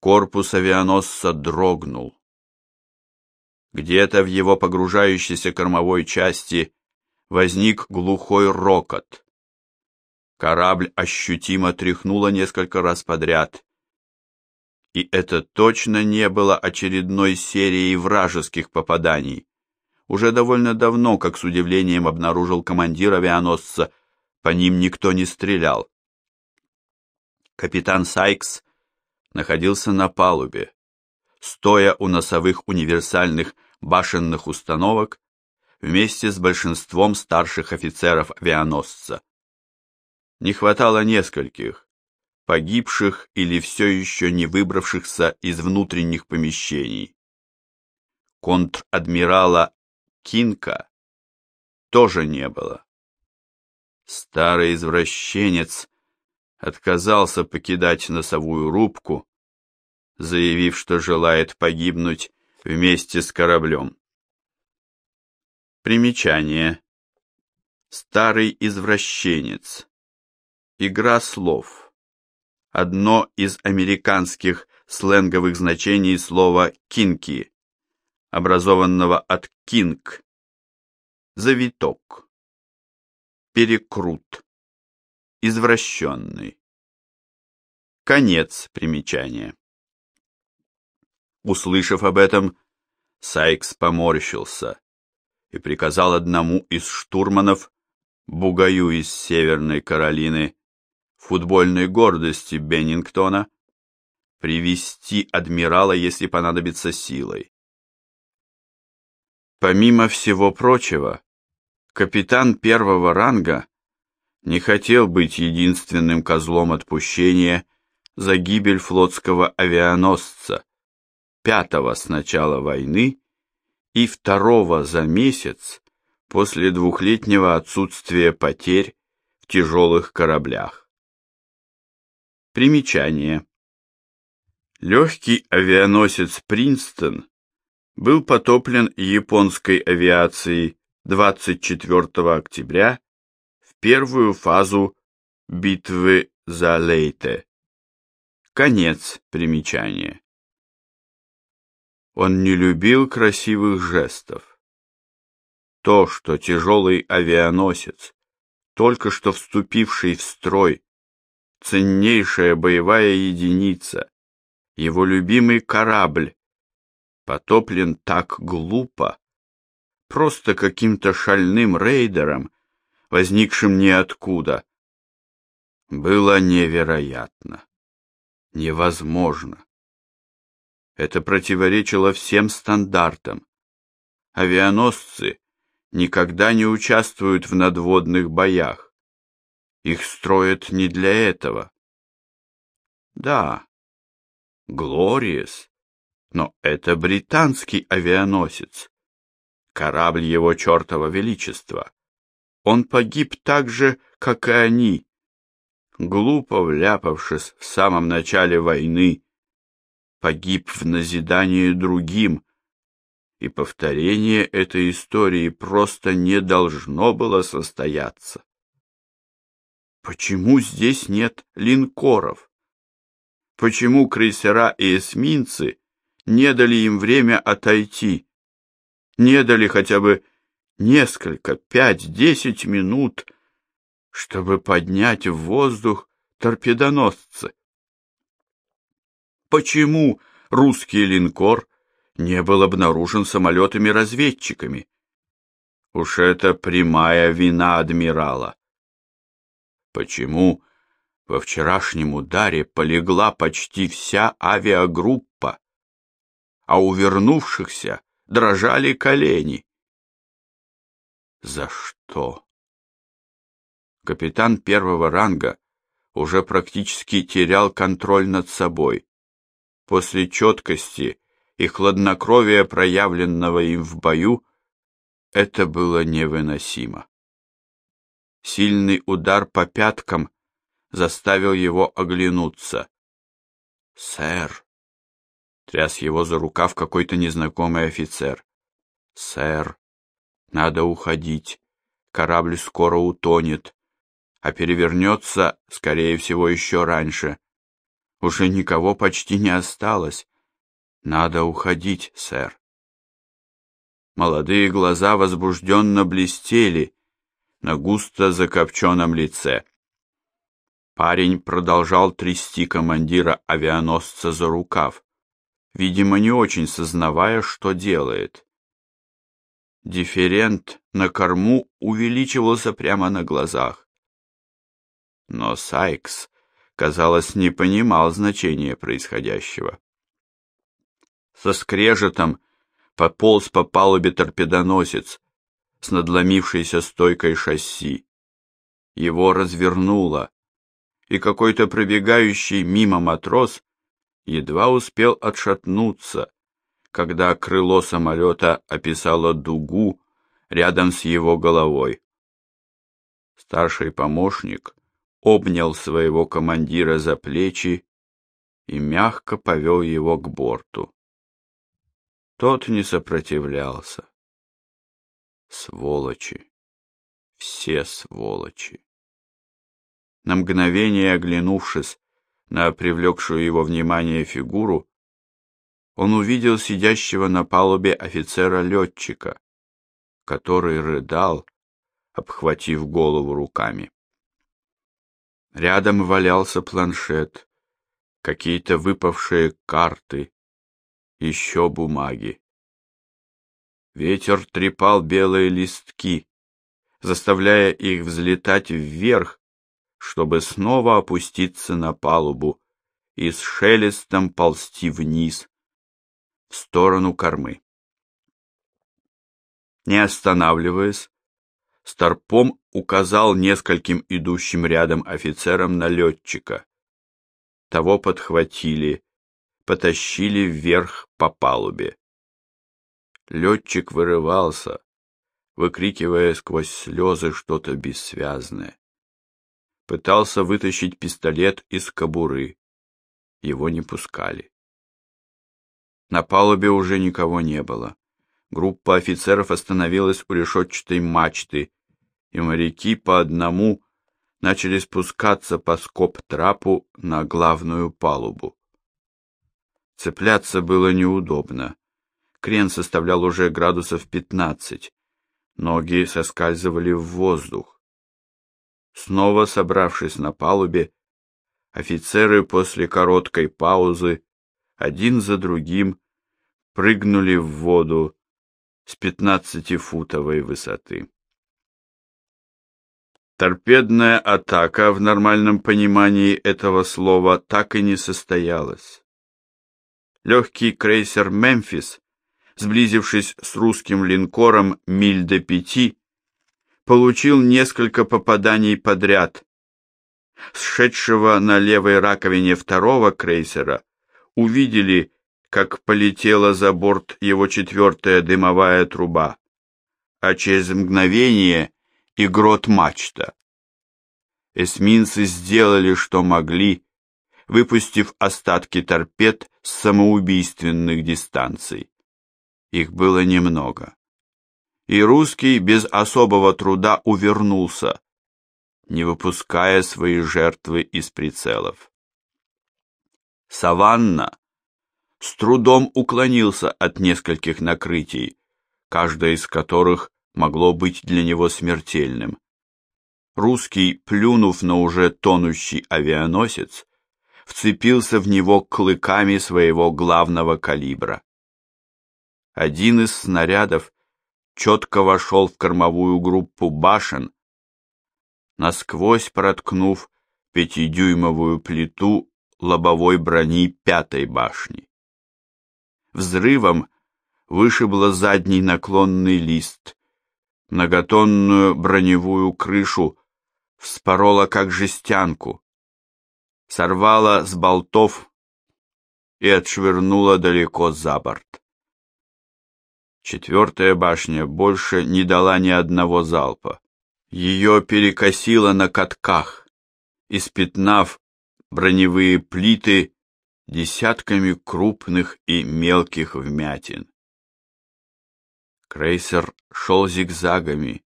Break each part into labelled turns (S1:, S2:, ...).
S1: Корпус авианосца дрогнул. Где-то в его погружающейся кормовой части возник глухой рокот. Корабль ощутимо тряхнуло несколько раз подряд. И это точно не было очередной серией вражеских попаданий. Уже довольно давно, как с удивлением обнаружил командир авианосца, по ним никто не стрелял. Капитан Сайкс находился на палубе, стоя у носовых универсальных башенных установок вместе с большинством старших офицеров авианосца. Не хватало нескольких, погибших или все еще не выбравшихся из внутренних помещений. Контр-адмирала Кинка тоже не было. Старый извращенец отказался покидать носовую рубку, заявив, что желает погибнуть вместе с кораблем. Примечание. Старый извращенец. Игра слов. Одно из американских сленговых значений слова «кинки», образованного от «кинг», завиток, перекрут, извращенный. Конец примечания. Услышав об этом, Сайкс поморщился и приказал одному из штурманов, бугаю из Северной Каролины, футбольной гордости Беннингтона, привести адмирала, если понадобится силой. Помимо всего прочего, капитан первого ранга не хотел быть единственным козлом отпущения за гибель флотского авианосца, пятого с начала войны и второго за месяц после двухлетнего отсутствия потерь в тяжелых кораблях. Примечание. Легкий авианосец «Принстон» был потоплен японской авиацией 24 октября первую фазу битвы за Лейте. Конец примечания. Он не любил красивых жестов. То, что тяжелый авианосец, только что вступивший в строй, ценнейшая боевая единица, его любимый корабль, потоплен так глупо, просто каким-то шальным рейдером, возникшим ниоткуда, было невероятно, невозможно. Это противоречило всем стандартам. Авианосцы никогда не участвуют в надводных боях. Их строят не для этого. Да, Глориес, но это британский авианосец, корабль его чертова величества. Он погиб так же, как и они, глупо вляпавшись в самом начале войны погиб в назидании другим, и повторение этой истории просто не должно было состояться. Почему здесь нет линкоров? Почему крейсера и эсминцы не дали им время отойти? Не дали хотя бы несколько, пять-десять минут, чтобы поднять в воздух торпедоносцы? почему русский линкор не был обнаружен самолетами-разведчиками. Уж это прямая вина адмирала. Почему во вчерашнем ударе полегла почти вся авиагруппа, а у вернувшихся дрожали колени? За что? Капитан первого ранга уже практически терял контроль над собой после четкости и хладнокровия, проявленного им в бою, это было невыносимо. Сильный удар по пяткам заставил его оглянуться. «Сэр!» — тряс его за рукав какой-то незнакомый офицер. «Сэр, надо уходить. Корабль скоро утонет, а перевернется, скорее всего, еще раньше. Уже никого почти не осталось. Надо уходить, сэр. Молодые глаза возбужденно блестели на густо закопченном лице. Парень продолжал трясти командира авианосца за рукав, видимо, не очень сознавая, что делает. Дифферент на корму увеличивался прямо на глазах. Но Сайкс, казалось, не понимал значения происходящего. Со скрежетом пополз по палубе торпедоносец с надломившейся стойкой шасси. Его развернуло, и какой-то пробегающий мимо матрос едва успел отшатнуться, когда крыло самолета описало дугу рядом с его головой. Старший помощник обнял своего командира за плечи и мягко повел его к борту. Тот не сопротивлялся. Сволочи. Все сволочи. На мгновение оглянувшись на привлекшую его внимание фигуру, он увидел сидящего на палубе офицера-летчика, который рыдал, обхватив голову руками. Рядом валялся планшет, какие-то выпавшие карты, еще бумаги. Ветер трепал белые листки, заставляя их взлетать вверх, чтобы снова опуститься на палубу и с шелестом ползти вниз, в сторону кормы. Не останавливаясь, Старпом указал нескольким идущим рядом офицерам на летчика. Того подхватили, потащили вверх по палубе. Летчик вырывался, выкрикивая сквозь слезы что-то бессвязное. Пытался вытащить пистолет из кобуры. Его не пускали. На палубе уже никого не было. Группа офицеров остановилась у решетчатой мачты, и моряки по одному начали спускаться по скоб-трапу на главную палубу. Цепляться было неудобно. Крен составлял уже градусов пятнадцать. Ноги соскальзывали в воздух. Снова собравшись на палубе, офицеры после короткой паузы один за другим прыгнули в воду с пятнадцатифутовой высоты. Торпедная атака в нормальном понимании этого слова так и не состоялась легкий крейсер «Мемфис», сблизившись с русским линкором миль до пяти, получил несколько попаданий подряд. Сшедшего на левой раковине второго крейсера увидели, как полетела за борт его четвертая дымовая труба, а через мгновение и грот мачта. Эсминцы сделали, что могли, выпустив остатки торпед с самоубийственных дистанций. Их было немного. И русский без особого труда увернулся, не выпуская свои жертвы из прицелов. Саванна с трудом уклонился от нескольких накрытий, каждое из которых могло быть для него смертельным. Русский, плюнув на уже тонущий авианосец, вцепился в него клыками своего главного калибра. Один из снарядов четко вошел в кормовую группу башен, насквозь проткнув пятидюймовую плиту лобовой брони пятой башни. Взрывом вышибло задний наклонный лист, многотонную броневую крышу вспорола как жестянку, сорвала с болтов и отшвырнула далеко за борт. Четвертая башня больше не дала ни одного залпа. Ее перекосило на катках, испятнав броневые плиты десятками крупных и мелких вмятин. Крейсер шел зигзагами,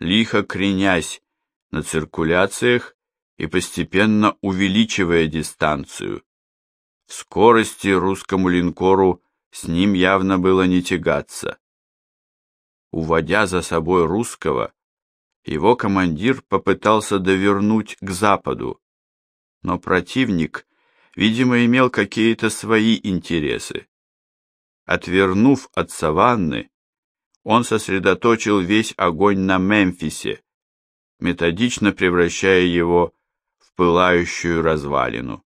S1: лихо кренясь на циркуляциях и постепенно увеличивая дистанцию, В скорости русскому линкору с ним явно было не тягаться. Уводя за собой русского, его командир попытался довернуть к западу, но противник, видимо, имел какие-то свои интересы. Отвернув от саванны, он сосредоточил весь огонь на Мемфисе, методично превращая его в пылающую развалину.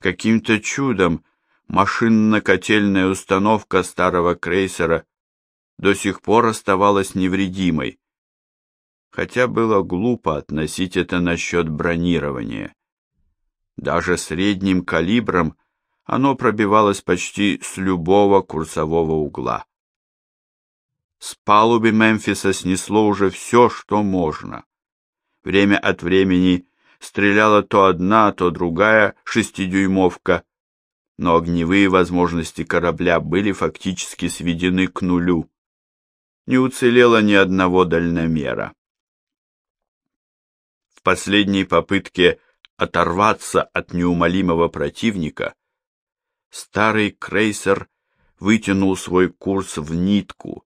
S1: Каким-то чудом машинно-котельная установка старого крейсера до сих пор оставалась невредимой, хотя было глупо относить это насчет бронирования. Даже средним калибром оно пробивалось почти с любого курсового угла. С палубы Мемфиса снесло уже все, что можно. Время от времени стреляла то одна, то другая шестидюймовка, но огневые возможности корабля были фактически сведены к нулю. Не уцелело ни одного дальномера. Последней попытке оторваться от неумолимого противника, старый крейсер вытянул свой курс в нитку,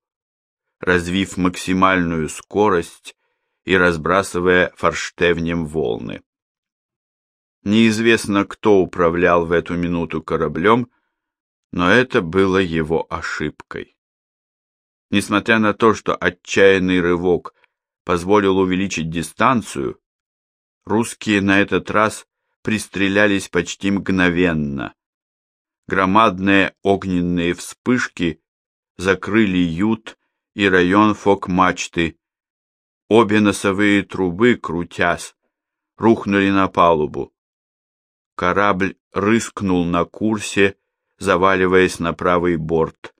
S1: развив максимальную скорость и разбрасывая форштевнем волны. Неизвестно, кто управлял в эту минуту кораблем, но это было его ошибкой. Несмотря на то, что отчаянный рывок позволил увеличить дистанцию, русские на этот раз пристрелялись почти мгновенно. Громадные огненные вспышки закрыли ют и район фок-мачты. Обе носовые трубы, крутясь, рухнули на палубу. Корабль рыскнул на курсе, заваливаясь на правый борт.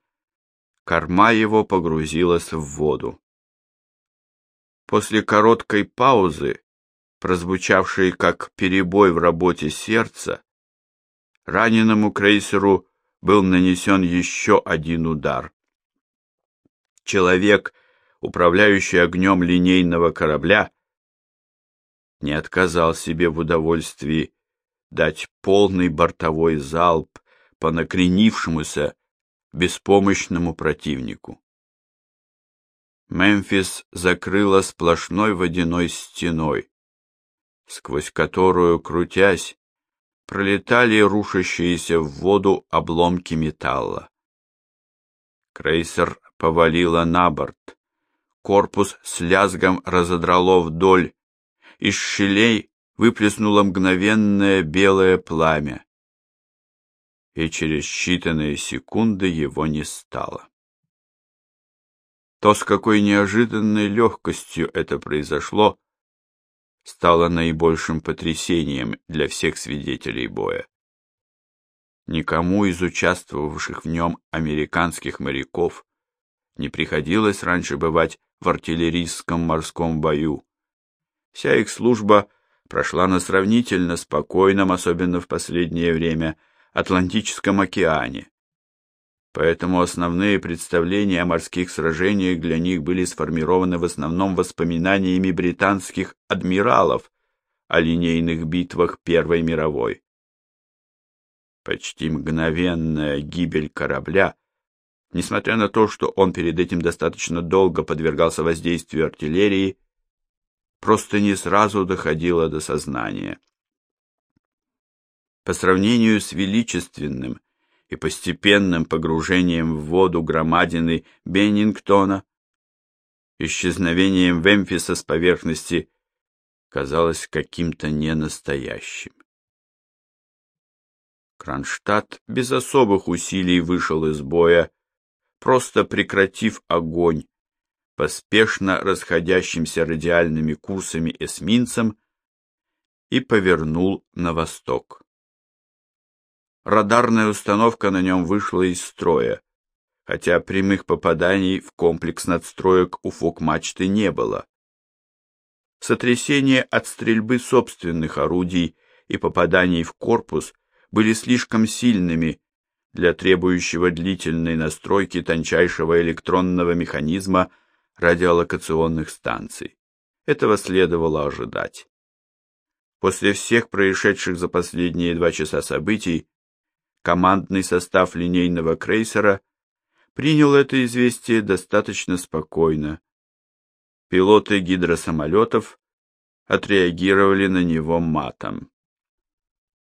S1: Корма его погрузилась в воду. После короткой паузы, прозвучавшей как перебой в работе сердца, раненому крейсеру был нанесен еще один удар. Человек, управляющий огнем линейного корабля, не отказал себе в удовольствии дать полный бортовой залп по накренившемуся беспомощному противнику. Мемфис закрыла сплошной водяной стеной, сквозь которую, крутясь, пролетали рушащиеся в воду обломки металла. Крейсер повалило на борт. Корпус с лязгом разодрало вдоль. Из щелей выплеснуло мгновенное белое пламя, и через считанные секунды его не стало. То, с какой неожиданной легкостью это произошло, стало наибольшим потрясением для всех свидетелей боя. Никому из участвовавших в нем американских моряков не приходилось раньше бывать в артиллерийском морском бою. Вся их служба прошла на сравнительно спокойном, особенно в последнее время, Атлантическом океане. Поэтому основные представления о морских сражениях для них были сформированы в основном воспоминаниями британских адмиралов о линейных битвах Первой мировой. Почти мгновенная гибель корабля, несмотря на то, что он перед этим достаточно долго подвергался воздействию артиллерии, просто не сразу доходило до сознания. По сравнению с величественным и постепенным погружением в воду громадины Беннингтона, исчезновением Вемфиса с поверхности казалось каким-то ненастоящим. Кронштадт без особых усилий вышел из боя, просто прекратив огонь поспешно расходящимся радиальными курсами эсминцем и повернул на восток. Радарная установка на нем вышла из строя, хотя прямых попаданий в комплекс надстроек у фок-мачты не было. Сотрясения от стрельбы собственных орудий и попаданий в корпус были слишком сильными для требующего длительной настройки тончайшего электронного механизма радиолокационных станций. Этого следовало ожидать. После всех происшедших за последние два часа событий, командный состав линейного крейсера принял это известие достаточно спокойно. Пилоты гидросамолетов отреагировали на него матом.